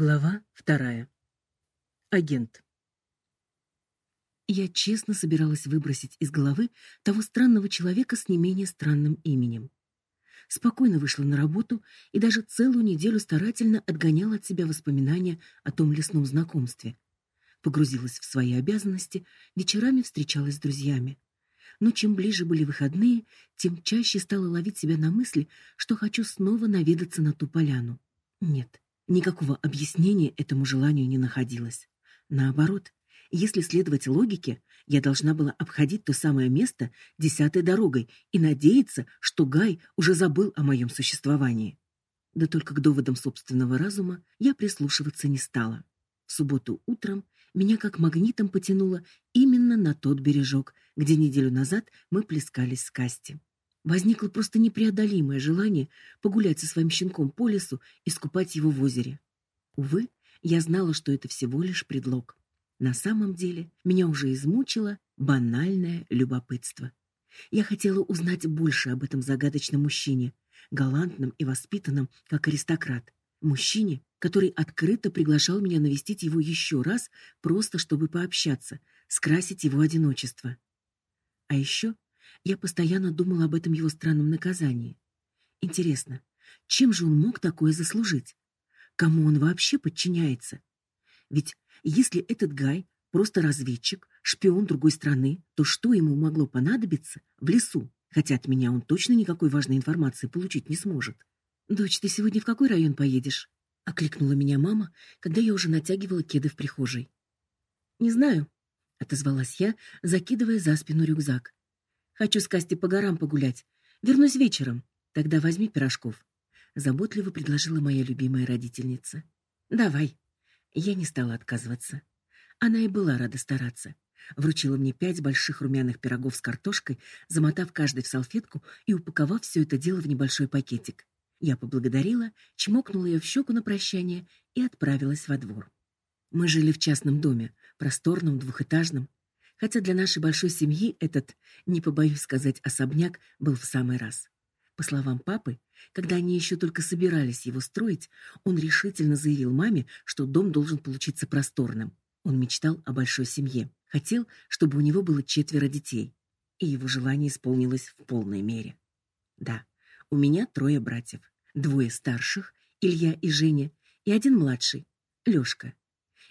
Глава вторая. Агент. Я честно собиралась выбросить из головы того странного человека с не менее странным именем. Спокойно вышла на работу и даже целую неделю старательно отгоняла от себя воспоминания о том лесном знакомстве. Погрузилась в свои обязанности, вечерами встречалась с друзьями. Но чем ближе были выходные, тем чаще стала ловить себя на мысли, что хочу снова наведаться на ту поляну. Нет, Никакого объяснения этому желанию не находилось. Наоборот, если следовать логике, я должна была обходить то самое место десятой дорогой и надеяться, что Гай уже забыл о моем существовании. Да только к доводам собственного разума я прислушиваться не стала. В субботу утром меня как магнитом потянуло именно на тот бережок, где неделю назад мы плескались с Касти. Возникло просто непреодолимое желание погулять со своим щенком по лесу и скупать его в озере. Увы, я знала, что это всего лишь предлог. На самом деле, меня уже измучило банальное любопытство. Я хотела узнать больше об этом загадочном мужчине, галантном и воспитанном, как аристократ. Мужчине, который открыто приглашал меня навестить его еще раз, просто чтобы пообщаться, скрасить его одиночество. А еще я постоянно думала об этом его странном наказании. Интересно, чем же он мог такое заслужить? Кому он вообще подчиняется? Ведь если этот Гай просто разведчик, шпион другой страны, то что ему могло понадобиться в лесу? Хотя от меня он точно никакой важной информации получить не сможет. Дочь, ты сегодня в какой район поедешь? окликнула меня мама, когда я уже натягивала кеды в прихожей. Не знаю, отозвалась я, закидывая за спину рюкзак. Хочу с Касти по горам погулять. Вернусь вечером. Тогда возьми пирожков. Заботливо предложила моя любимая родительница. Давай. Я не стала отказываться. Она и была рада стараться. Вручила мне пять больших румяных пирогов с картошкой, замотав каждый в салфетку и упаковав все это дело в небольшой пакетик. Я поблагодарила, чмокнула ее в щеку на прощание и отправилась во двор. Мы жили в частном доме, просторном, двухэтажном хотя для нашей большой семьи этот, не побоюсь сказать, особняк был в самый раз. По словам папы, когда они еще только собирались его строить, он решительно заявил маме, что дом должен получиться просторным. Он мечтал о большой семье, хотел, чтобы у него было четверо детей, и его желание исполнилось в полной мере. Да, у меня трое братьев, двое старших, Илья и Женя, и один младший, Лёшка.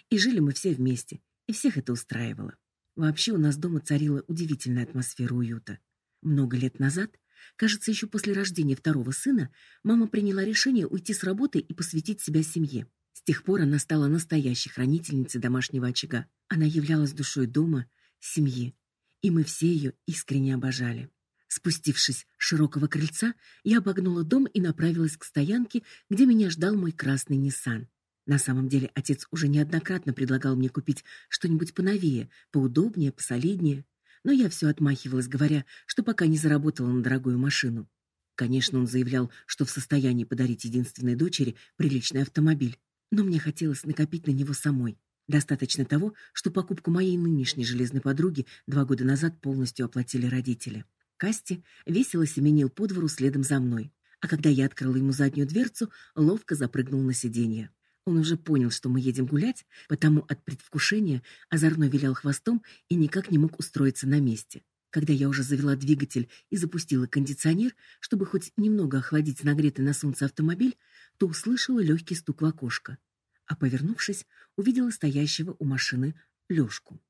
И жили мы все вместе, и всех это устраивало. Вообще у нас дома царила удивительная атмосфера уюта. Много лет назад, кажется, еще после рождения второго сына, мама приняла решение уйти с работы и посвятить себя семье. С тех пор она стала настоящей хранительницей домашнего очага. Она являлась душой дома, семьи, и мы все ее искренне обожали. Спустившись широкого крыльца, я обогнула дом и направилась к стоянке, где меня ждал мой красный Nissan. На самом деле отец уже неоднократно предлагал мне купить что-нибудь поновее, поудобнее, посолиднее, но я все отмахивалась, говоря, что пока не заработала на дорогую машину. Конечно, он заявлял, что в состоянии подарить единственной дочери приличный автомобиль, но мне хотелось накопить на него самой. Достаточно того, что покупку моей нынешней железной подруги два года назад полностью оплатили родители. Касти весело семенил по двору следом за мной, а когда я открыла ему заднюю дверцу, ловко запрыгнул на сиденье. Он уже понял, что мы едем гулять, потому от предвкушения озорно вилял хвостом и никак не мог устроиться на месте. Когда я уже завела двигатель и запустила кондиционер, чтобы хоть немного охладить нагретый на солнце автомобиль, то услышала легкий стук в окошко. А повернувшись, увидела стоящего у машины Лёшку.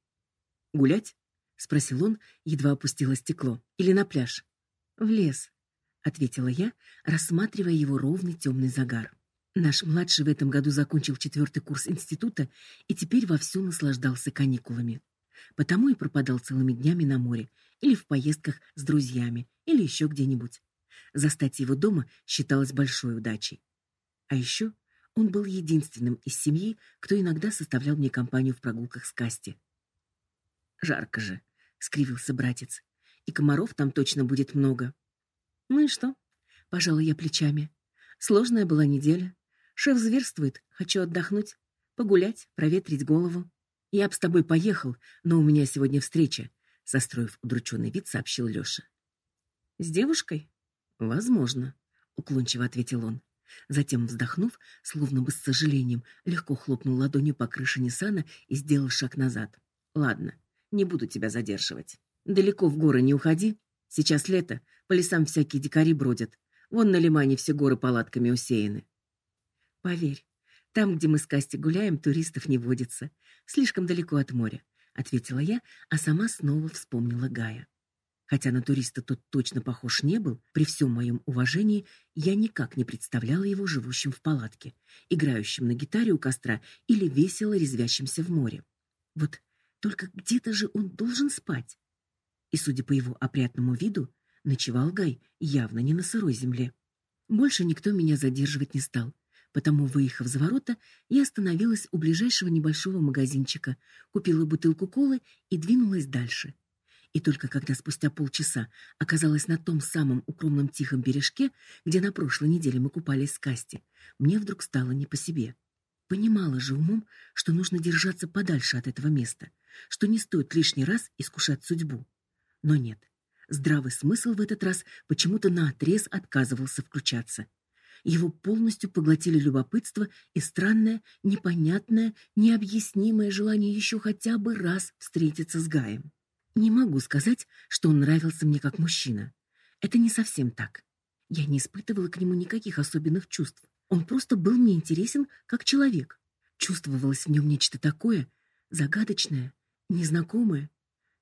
"Гулять?" спросил он, едва опустило стекло. "Или на пляж?" "В лес", ответила я, рассматривая его ровный темный загар. Наш младший в этом году закончил четвертый курс института и теперь вовсю наслаждался каникулами. Потому и пропадал целыми днями на море или в поездках с друзьями, или еще где-нибудь. Застать его дома считалось большой удачей. А еще он был единственным из семьи, кто иногда составлял мне компанию в прогулках с Касти. Жарко же, скривился братец. И комаров там точно будет много. Ну и что? Пожала я плечами. Сложная была неделя. Шеф зверствует, хочу отдохнуть, погулять, проветрить голову. Я б с тобой поехал, но у меня сегодня встреча, состроив удрученный вид, сообщил Лёша. С девушкой? Возможно, уклончиво ответил он. Затем, вздохнув, словно бы с сожалением, легко хлопнул ладонью по крыше Ниссана и сделал шаг назад. Ладно, не буду тебя задерживать. Далеко в горы не уходи. Сейчас лето, по лесам всякие дикари бродят. Вон на лимане все горы палатками усеяны. Поверь, там, где мы с Касти гуляем, туристов не водится. Слишком далеко от моря, ответила я, а сама снова вспомнила Гая. Хотя на туриста тот точно похож не был, при всем моем уважении я никак не представляла его живущим в палатке, играющим на гитаре у костра или весело резвящимся в море. Вот только где-то же он должен спать. И, судя по его опрятному виду, ночевал Гай явно не на сырой земле. Больше никто меня задерживать не стал, потому, выехав за ворота, я остановилась у ближайшего небольшого магазинчика, купила бутылку колы и двинулась дальше — и только когда спустя полчаса оказалась на том самом укромном тихом бережке, где на прошлой неделе мы купались с Касти, мне вдруг стало не по себе. Понимала же умом, что нужно держаться подальше от этого места, что не стоит лишний раз искушать судьбу. Но нет. Здравый смысл в этот раз почему-то наотрез отказывался включаться. Его полностью поглотили любопытство и странное, непонятное, необъяснимое желание еще хотя бы раз встретиться с Гаем. Не могу сказать, что он нравился мне как мужчина. Это не совсем так. Я не испытывала к нему никаких особенных чувств. Он просто был мне интересен как человек. Чувствовалось в нем нечто такое загадочное, незнакомое,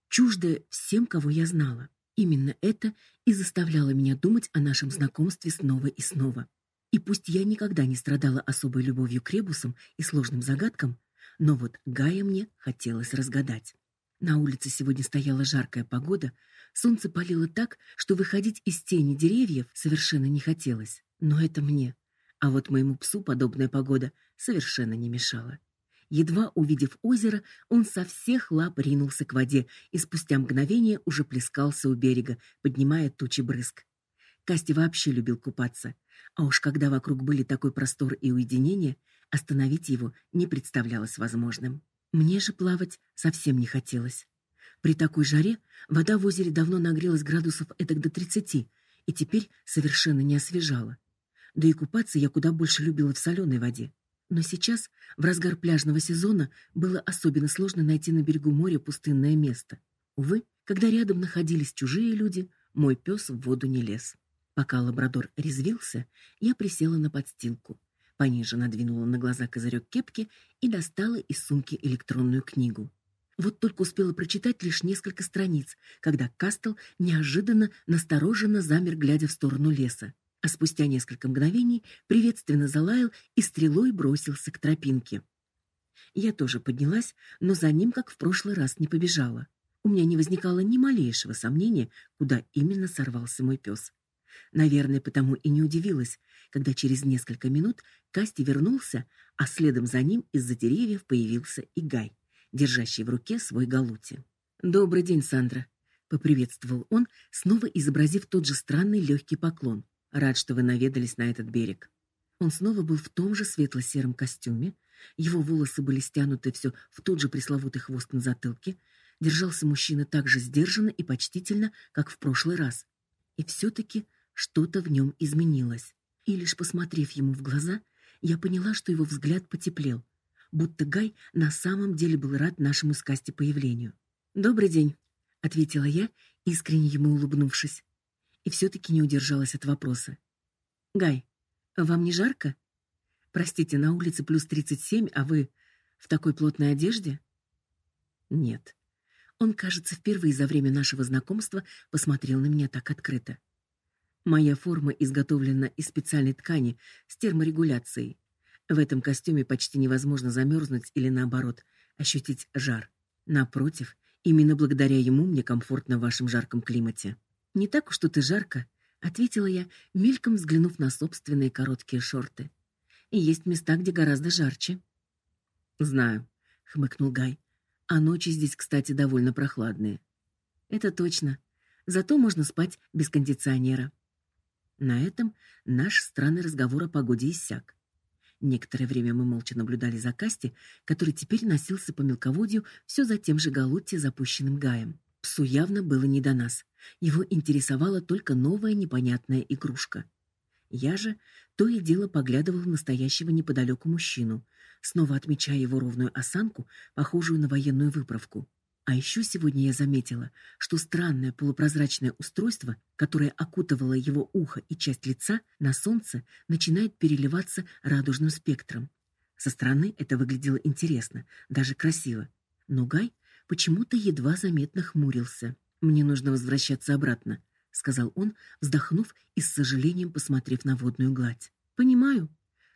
чуждое всем, кого я знала. Именно это и заставляло меня думать о нашем знакомстве снова и снова. И пусть я никогда не страдала особой любовью к ребусам и сложным загадкам, но вот Гая мне хотелось разгадать. На улице сегодня стояла жаркая погода, солнце палило так, что выходить из тени деревьев совершенно не хотелось. Но это мне. А вот моему псу подобная погода совершенно не мешала. Едва увидев озеро, он со всех лап ринулся к воде и спустя мгновение уже плескался у берега, поднимая тучи брызг. Касти вообще любил купаться, а уж когда вокруг были такой простор и уединение, остановить его не представлялось возможным. Мне же плавать совсем не хотелось. При такой жаре вода в озере давно нагрелась градусов этак до тридцати и теперь совершенно не освежала. Да и купаться я куда больше любила в соленой воде. Но сейчас, в разгар пляжного сезона, было особенно сложно найти на берегу моря пустынное место. Увы, когда рядом находились чужие люди, мой пес в воду не лез. Пока лабрадор резвился, я присела на подстилку пониже надвинула на глаза козырек кепки и достала из сумки электронную книгу. Вот только успела прочитать лишь несколько страниц, когда Кастел неожиданно настороженно замер, глядя в сторону леса, а спустя несколько мгновений приветственно залаял и стрелой бросился к тропинке. Я тоже поднялась, но за ним, как в прошлый раз, не побежала. У меня не возникало ни малейшего сомнения, куда именно сорвался мой пес. Наверное, потому и не удивилась, когда через несколько минут Касти вернулся, а следом за ним из-за деревьев появился и Гай, держащий в руке свой галути. "Добрый день, Сандра", поприветствовал он, снова изобразив тот же странный легкий поклон. "Рад, что вы наведались на этот берег". Он снова был в том же светло-сером костюме, его волосы были стянуты все в тот же пресловутый хвост на затылке, держался мужчина так же сдержанно и почтительно, как в прошлый раз. И все таки что-то в нем изменилось. И лишь посмотрев ему в глаза, я поняла, что его взгляд потеплел, будто Гай на самом деле был рад нашему с Касти появлению. "Добрый день", ответила я, искренне ему улыбнувшись, и все таки не удержалась от вопроса. "Гай, вам не жарко? Простите, на улице плюс тридцать семь, а вы в такой плотной одежде?" "Нет". Он, кажется, впервые за время нашего знакомства посмотрел на меня так открыто. Моя форма изготовлена из специальной ткани с терморегуляцией. В этом костюме почти невозможно замерзнуть или наоборот ощутить жар. Напротив, именно благодаря ему мне комфортно в вашем жарком климате. Не так уж тут и жарко, ответила я, мельком взглянув на собственные короткие шорты. И есть места, где гораздо жарче. Знаю, хмыкнул Гай. А ночи здесь, кстати, довольно прохладные. Это точно. Зато можно спать без кондиционера. На этом наш странный разговор о погоде иссяк. Некоторое время мы молча наблюдали за Касти, который теперь носился по мелководью все за тем же галутти, запущенным Гаем. Псу явно было не до нас. Его интересовала только новая непонятная игрушка. Я же то и дело поглядывала на стоящего неподалеку мужчину, снова отмечая его ровную осанку, похожую на военную выправку. А еще сегодня я заметила, что странное полупрозрачное устройство, которое окутывало его ухо и часть лица, на солнце начинает переливаться радужным спектром. Со стороны это выглядело интересно, даже красиво. Но Гай почему-то едва заметно хмурился. Мне нужно возвращаться обратно, сказал он, вздохнув и с сожалением посмотрев на водную гладь. Понимаю,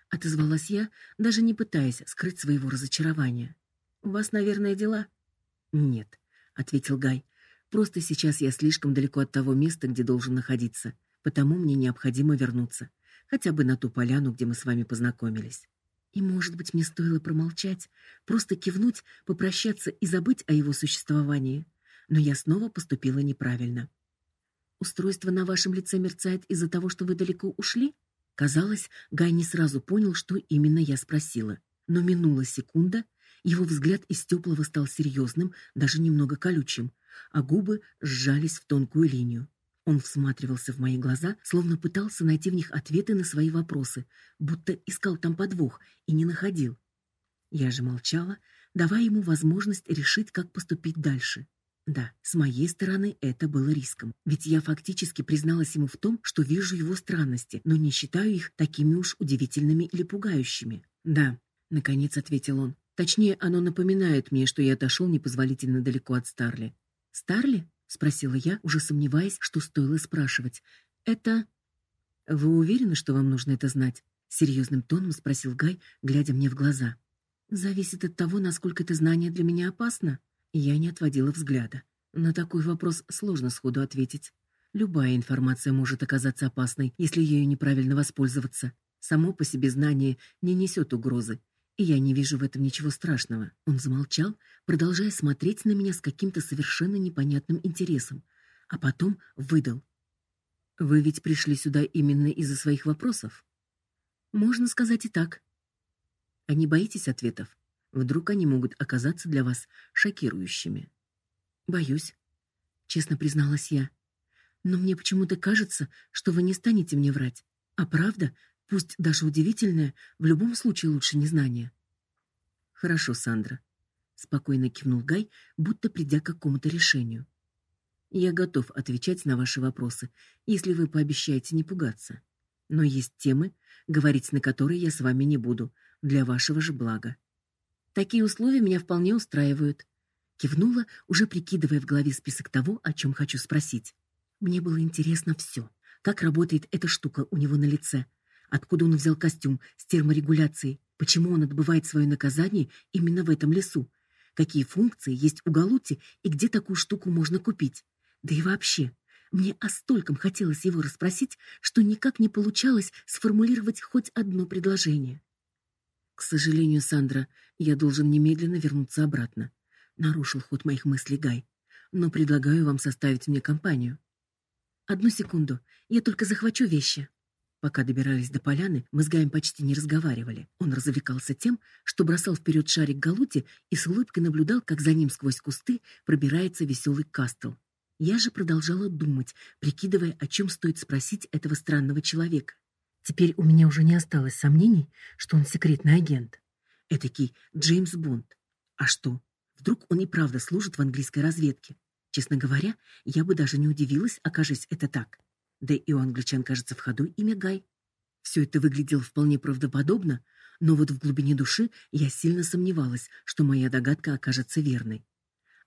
отозвалась я, даже не пытаясь скрыть своего разочарования. У вас, наверное, дела. Нет, ответил Гай. Просто сейчас я слишком далеко от того места, где должен находиться, потому мне необходимо вернуться, хотя бы на ту поляну, где мы с вами познакомились. И, может быть, мне стоило промолчать, просто кивнуть, попрощаться и забыть о его существовании. Но я снова поступила неправильно. Устройство на вашем лице мерцает из-за того, что вы далеко ушли? Казалось, Гай не сразу понял, что именно я спросила. Но минула секунда, его взгляд из теплого стал серьезным, даже немного колючим, а губы сжались в тонкую линию. Он всматривался в мои глаза, словно пытался найти в них ответы на свои вопросы, будто искал там подвох и не находил. Я же молчала, давая ему возможность решить, как поступить дальше. Да, с моей стороны это было риском, ведь я фактически призналась ему в том, что вижу его странности, но не считаю их такими уж удивительными или пугающими. Да, наконец ответил он. Точнее, оно напоминает мне, что я отошел непозволительно далеко от Старли. Старли? спросила я, уже сомневаясь, что стоило спрашивать. Это Вы уверены, что вам нужно это знать? серьезным тоном спросил Гай, глядя мне в глаза. Зависит от того, насколько это знание для меня опасно. Я не отводила взгляда. На такой вопрос сложно сходу ответить. Любая информация может оказаться опасной, если ею неправильно воспользоваться. Само по себе знание не несет угрозы, я не вижу в этом ничего страшного. Он замолчал, продолжая смотреть на меня с каким-то совершенно непонятным интересом, а потом выдал: "Вы ведь пришли сюда именно из-за своих вопросов?" "Можно сказать и так." "А не боитесь ответов?" Вдруг они могут оказаться для вас шокирующими. Боюсь, честно призналась я. Но мне почему-то кажется, что вы не станете мне врать. А правда, пусть даже удивительная, в любом случае лучше незнания. Хорошо, Сандра, спокойно кивнул Гай, будто придя к какому-то решению. Я готов отвечать на ваши вопросы, если вы пообещаете не пугаться. Но есть темы, говорить на которые я с вами не буду, для вашего же блага. Такие условия меня вполне устраивают. Кивнула, уже прикидывая в голове список того, о чем хочу спросить. Мне было интересно все: Как работает эта штука у него на лице? Откуда он взял костюм с терморегуляцией? Почему он отбывает свое наказание именно в этом лесу? Какие функции есть у Галути и где такую штуку можно купить? Да и вообще, мне о стольком хотелось его расспросить, что никак не получалось сформулировать хоть одно предложение. К сожалению, Сандра, я должен немедленно вернуться обратно. Нарушил ход моих мыслей Гай. Но предлагаю вам составить мне компанию. Одну секунду. Я только захвачу вещи. Пока добирались до поляны, мы с Гаем почти не разговаривали. Он развлекался тем, что бросал вперед шарик Галути и с улыбкой наблюдал, как за ним сквозь кусты пробирается веселый Кастл. Я же продолжала думать, прикидывая, о чем стоит спросить этого странного человека. Теперь у меня уже не осталось сомнений, что он секретный агент. Этакий Джеймс Бонд. А что? Вдруг он и правда служит в английской разведке? Честно говоря, я бы даже не удивилась, окажись это так. Да и у англичан, кажется, в ходу имя Гай. Все это выглядело вполне правдоподобно, но вот в глубине души я сильно сомневалась, что моя догадка окажется верной.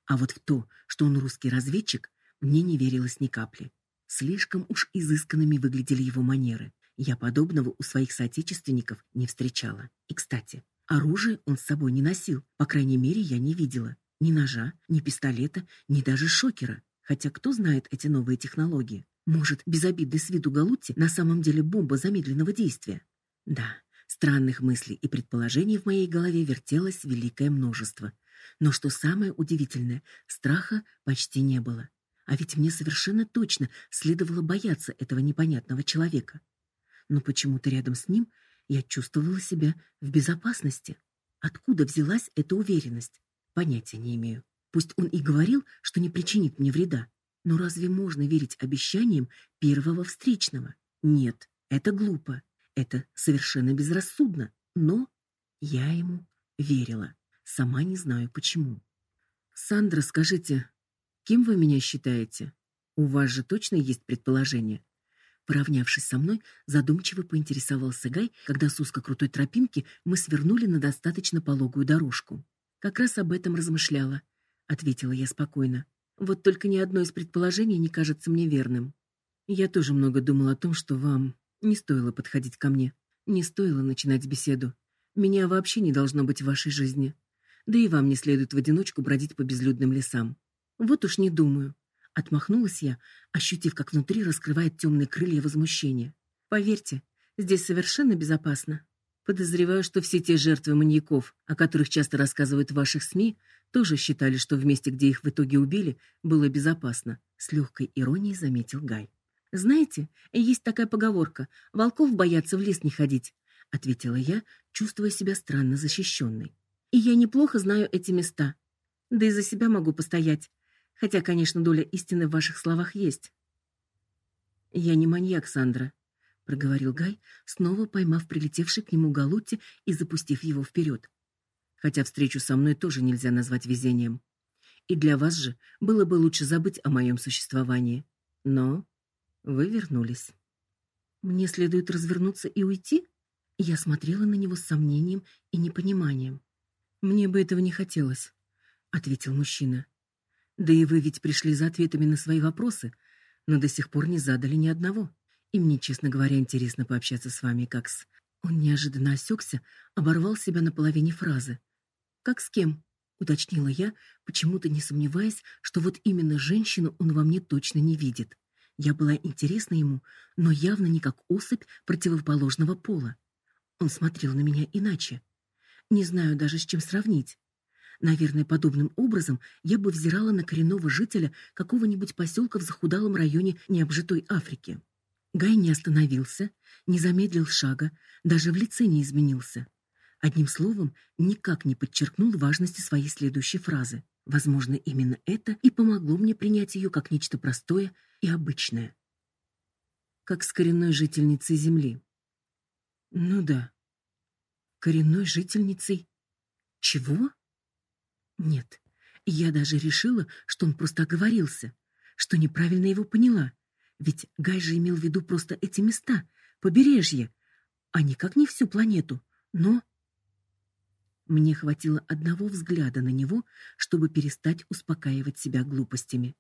А вот в то, что он русский разведчик, мне не верилось ни капли. Слишком уж изысканными выглядели его манеры. Я подобного у своих соотечественников не встречала. И, кстати, оружие он с собой не носил, по крайней мере, я не видела. Ни ножа, ни пистолета, ни даже шокера. Хотя кто знает эти новые технологии? Может, безобидный с виду Галутти на самом деле бомба замедленного действия? Да, странных мыслей и предположений в моей голове вертелось великое множество. Но что самое удивительное, страха почти не было. А ведь мне совершенно точно следовало бояться этого непонятного человека но почему-то рядом с ним я чувствовала себя в безопасности. Откуда взялась эта уверенность? Понятия не имею. Пусть он и говорил, что не причинит мне вреда, но разве можно верить обещаниям первого встречного? Нет. Это глупо, это совершенно безрассудно, но я ему верила. Сама не знаю почему. Сандра, скажите, кем вы меня считаете? У вас же точно есть предположение. Поравнявшись со мной, задумчиво поинтересовался Гай, когда с узкой-крутой тропинки мы свернули на достаточно пологую дорожку. Как раз об этом размышляла, ответила я спокойно. Вот только ни одно из предположений не кажется мне верным. Я тоже много думал о том, что вам не стоило подходить ко мне, не стоило начинать беседу. Меня вообще не должно быть в вашей жизни. Да и вам не следует в одиночку бродить по безлюдным лесам. Вот уж не думаю, отмахнулась я, ощутив, как внутри раскрывает темные крылья возмущения. Поверьте, здесь совершенно безопасно. Подозреваю, что все те жертвы маньяков, о которых часто рассказывают в ваших СМИ, тоже считали, что в месте, где их в итоге убили, было безопасно, с легкой иронией заметил Гай. Знаете, есть такая поговорка: волков боятся в лес не ходить, ответила я, чувствуя себя странно защищенной. И я неплохо знаю эти места. Да и за себя могу постоять. Хотя, конечно, доля истины в ваших словах есть. Я не маньяк, Сандра, проговорил Гай, снова поймав прилетевший к нему галутти и запустив его вперед. Хотя встречу со мной тоже нельзя назвать везением. И для вас же было бы лучше забыть о моем существовании. Но вы вернулись. Мне следует развернуться и уйти? Я смотрела на него с сомнением и непониманием. Мне бы этого не хотелось, ответил мужчина. Да и вы ведь пришли за ответами на свои вопросы, но до сих пор не задали ни одного. И мне, честно говоря, интересно пообщаться с вами как с Он неожиданно осекся, оборвал себя на половине фразы. Как с кем? уточнила я, почему-то не сомневаясь, что вот именно женщину он во мне точно не видит. Я была интересна ему, но явно не как особь противоположного пола. Он смотрел на меня иначе. Не знаю даже с чем сравнить. Наверное, подобным образом я бы взирала на коренного жителя какого-нибудь поселка в захудалом районе необжитой Африки. Гай не остановился, не замедлил шага, даже в лице не изменился. Одним словом, никак не подчеркнул важности своей следующей фразы. Возможно, именно это и помогло мне принять ее как нечто простое и обычное. Как с коренной жительницей земли. Ну да. Коренной жительницей чего? Нет. Я даже решила, что он просто оговорился, что неправильно его поняла. Ведь Гай же имел в виду просто эти места, побережье, а никак не всю планету. Но мне хватило одного взгляда на него, чтобы перестать успокаивать себя глупостями.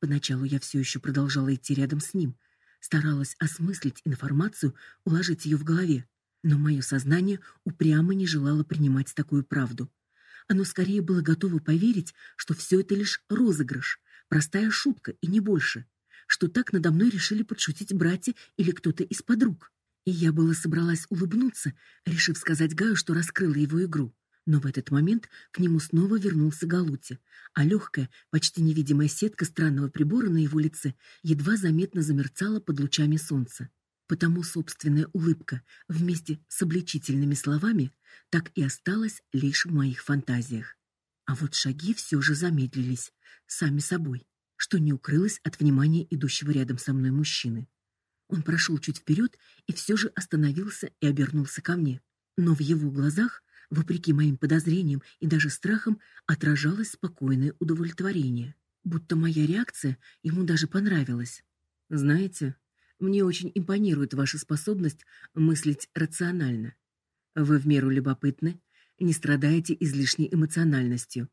Поначалу я все еще продолжала идти рядом с ним, старалась осмыслить информацию, уложить ее в голове, но мое сознание упрямо не желало принимать такую правду. Оно скорее было готово поверить, что все это лишь розыгрыш, простая шутка и не больше, что так надо мной решили подшутить братья или кто-то из подруг. И я было собралась улыбнуться, решив сказать Гаю, что раскрыла его игру. Но в этот момент к нему снова вернулся Галути, а легкая, почти невидимая сетка странного прибора на его лице едва заметно замерцала под лучами солнца. Потому собственная улыбка вместе с обличительными словами так и осталась лишь в моих фантазиях. А вот шаги все же замедлились сами собой, что не укрылось от внимания идущего рядом со мной мужчины. Он прошел чуть вперед и все же остановился и обернулся ко мне. Но в его глазах, вопреки моим подозрениям и даже страхам, отражалось спокойное удовлетворение, будто моя реакция ему даже понравилась. Знаете, мне очень импонирует ваша способность мыслить рационально. Вы в меру любопытны, не страдаете излишней эмоциональностью.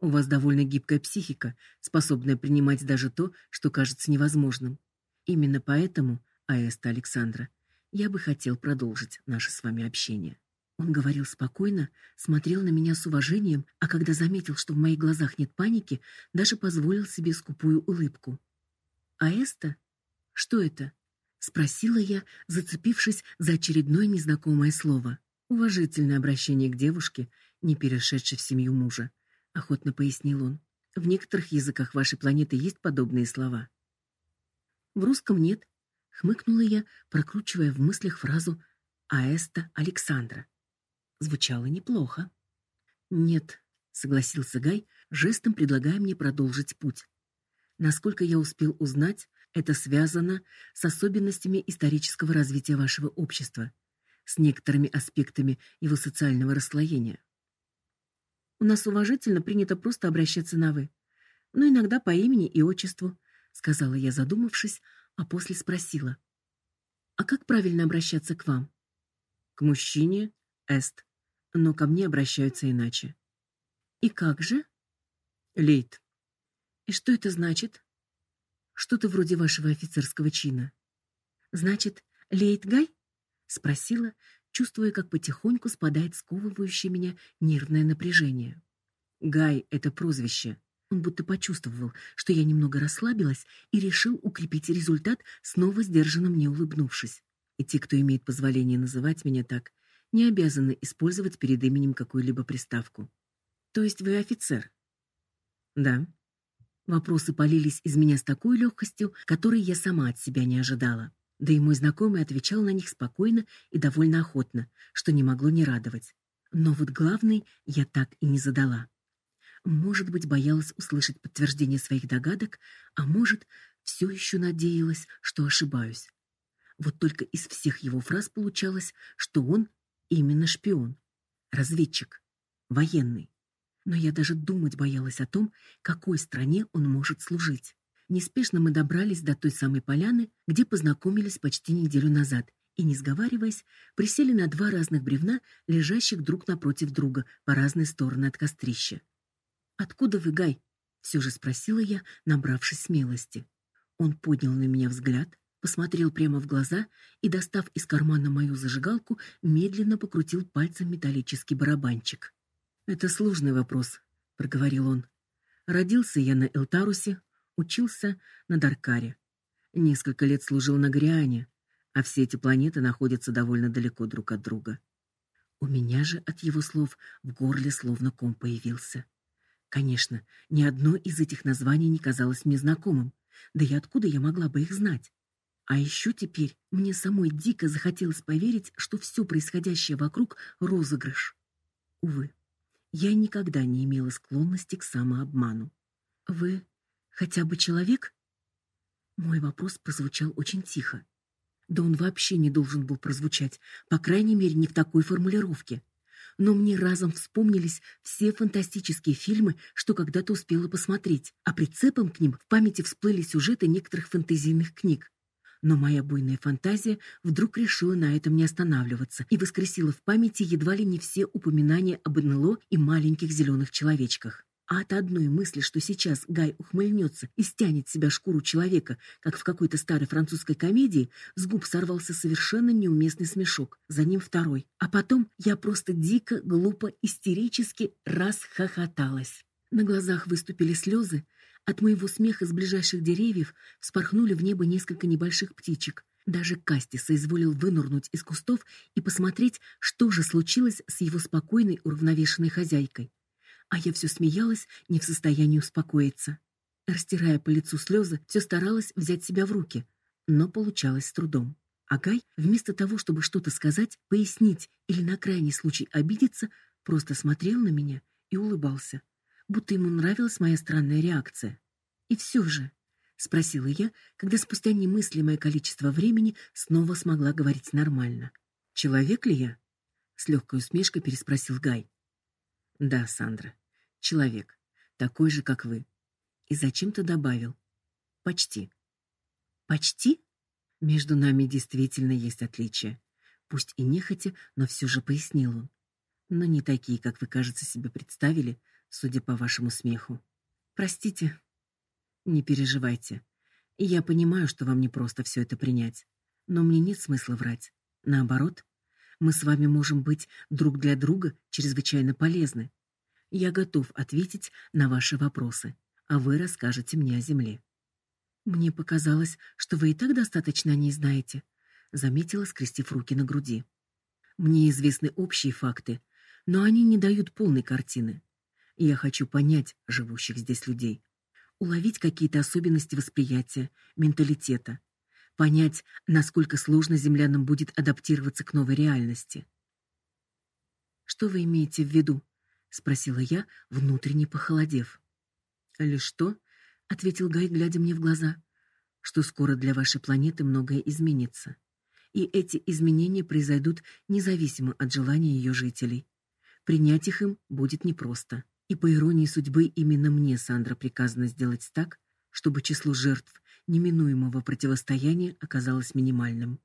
У вас довольно гибкая психика, способная принимать даже то, что кажется невозможным. Именно поэтому, Аэста Александра, я бы хотел продолжить наше с вами общение. Он говорил спокойно, смотрел на меня с уважением, а когда заметил, что в моих глазах нет паники, даже позволил себе скупую улыбку. Аэста? Что это? спросила я, зацепившись за очередное незнакомое слово. Уважительное обращение к девушке, не перешедшей в семью мужа, охотно пояснил он. В некоторых языках вашей планеты есть подобные слова. В русском нет, хмыкнула я, прокручивая в мыслях фразу Аэста Александра. Звучало неплохо. Нет, согласился Гай, жестом предлагая мне продолжить путь. Насколько я успел узнать, Это связано с особенностями исторического развития вашего общества, с некоторыми аспектами его социального расслоения. У нас уважительно принято просто обращаться на вы, но иногда по имени и отчеству, сказала я, задумавшись, а после спросила: А как правильно обращаться к вам? К мужчине эст, но ко мне обращаются иначе. И как же? Лейт. И что это значит? Что-то вроде вашего офицерского чина. Значит, Лейт Гай? спросила, чувствуя, как потихоньку спадает сковывающее меня нервное напряжение. Гай это прозвище. Он будто почувствовал, что я немного расслабилась и решил укрепить результат, снова сдержанно мне улыбнувшись. И те, кто имеет позволение называть меня так, не обязаны использовать перед именем какую-либо приставку. То есть вы офицер? Да. Вопросы полились из меня с такой легкостью, которой я сама от себя не ожидала. Да и мой знакомый отвечал на них спокойно и довольно охотно, что не могло не радовать. Но вот главный я так и не задала. Может быть, боялась услышать подтверждение своих догадок, а может, все еще надеялась, что ошибаюсь. Вот только из всех его фраз получалось, что он именно шпион, разведчик, военный. Но я даже думать боялась о том, какой стране он может служить. Неспешно мы добрались до той самой поляны, где познакомились почти неделю назад, и не сговариваясь, присели на два разных бревна, лежащих друг напротив друга по разные стороны от кострища. Откуда вы, Гай? все же спросила я, набравшись смелости. Он поднял на меня взгляд, посмотрел прямо в глаза и, достав из кармана мою зажигалку, медленно покрутил пальцем металлический барабанчик. Это сложный вопрос, проговорил он. Родился я на Элтарусе, учился на Даркаре. Несколько лет служил на Гриане, а все эти планеты находятся довольно далеко друг от друга. У меня же от его слов в горле словно ком появился. Конечно, ни одно из этих названий не казалось мне знакомым. Да и откуда я могла бы их знать? А еще теперь мне самой дико захотелось поверить, что все происходящее вокруг розыгрыш. Увы, я никогда не имела склонности к самообману. Вы хотя бы человек? Мой вопрос прозвучал очень тихо. Да он вообще не должен был прозвучать, по крайней мере, не в такой формулировке. Но мне разом вспомнились все фантастические фильмы, что когда-то успела посмотреть, а прицепом к ним в памяти всплыли сюжеты некоторых фэнтезийных книг. Но моя буйная фантазия вдруг решила на этом не останавливаться и воскресила в памяти едва ли не все упоминания об НЛО и маленьких зеленых человечках. А от одной мысли, что сейчас Гай ухмыльнется и стянет себя шкуру человека, как в какой-то старой французской комедии, с губ сорвался совершенно неуместный смешок. За ним второй. А потом я просто дико, глупо, истерически расхохоталась. На глазах выступили слезы. От моего смеха с ближайших деревьев вспорхнули в небо несколько небольших птичек. Даже Касти соизволил вынырнуть из кустов и посмотреть, что же случилось с его спокойной, уравновешенной хозяйкой а я все смеялась, не в состоянии успокоиться. Растирая по лицу слезы, все старалась взять себя в руки, но получалось с трудом. А Гай, вместо того, чтобы что-то сказать, пояснить или на крайний случай обидеться, просто смотрел на меня и улыбался, будто ему нравилась моя странная реакция. И все же, спросила я, когда спустя немыслимое количество времени снова смогла говорить нормально. Человек ли я? С легкой усмешкой переспросил Гай. Да, Сандра. Человек, такой же, как вы. И зачем-то добавил: почти. Почти? Между нами действительно есть отличия. Пусть и нехотя, но все же пояснил он. Но не такие, как вы, кажется, себе представили, судя по вашему смеху. Простите. Не переживайте. Я понимаю, что вам не просто все это принять, но мне нет смысла врать. Наоборот, мы с вами можем быть друг для друга чрезвычайно полезны. Я готов ответить на ваши вопросы, а вы расскажете мне о земле. Мне показалось, что вы и так достаточно о ней знаете, заметила, скрестив руки на груди. Мне известны общие факты, но они не дают полной картины. Я хочу понять живущих здесь людей, уловить какие-то особенности восприятия, менталитета, понять, насколько сложно землянам будет адаптироваться к новой реальности. Что вы имеете в виду? Спросила я, внутренне похолодев. "Лишь что?" ответил Гай, глядя мне в глаза. что скоро для вашей планеты многое изменится. И эти изменения произойдут независимо от желания ее жителей. Принять их им будет непросто. И по иронии судьбы именно мне, Сандра, приказано сделать так, чтобы число жертв неминуемого противостояния оказалось минимальным.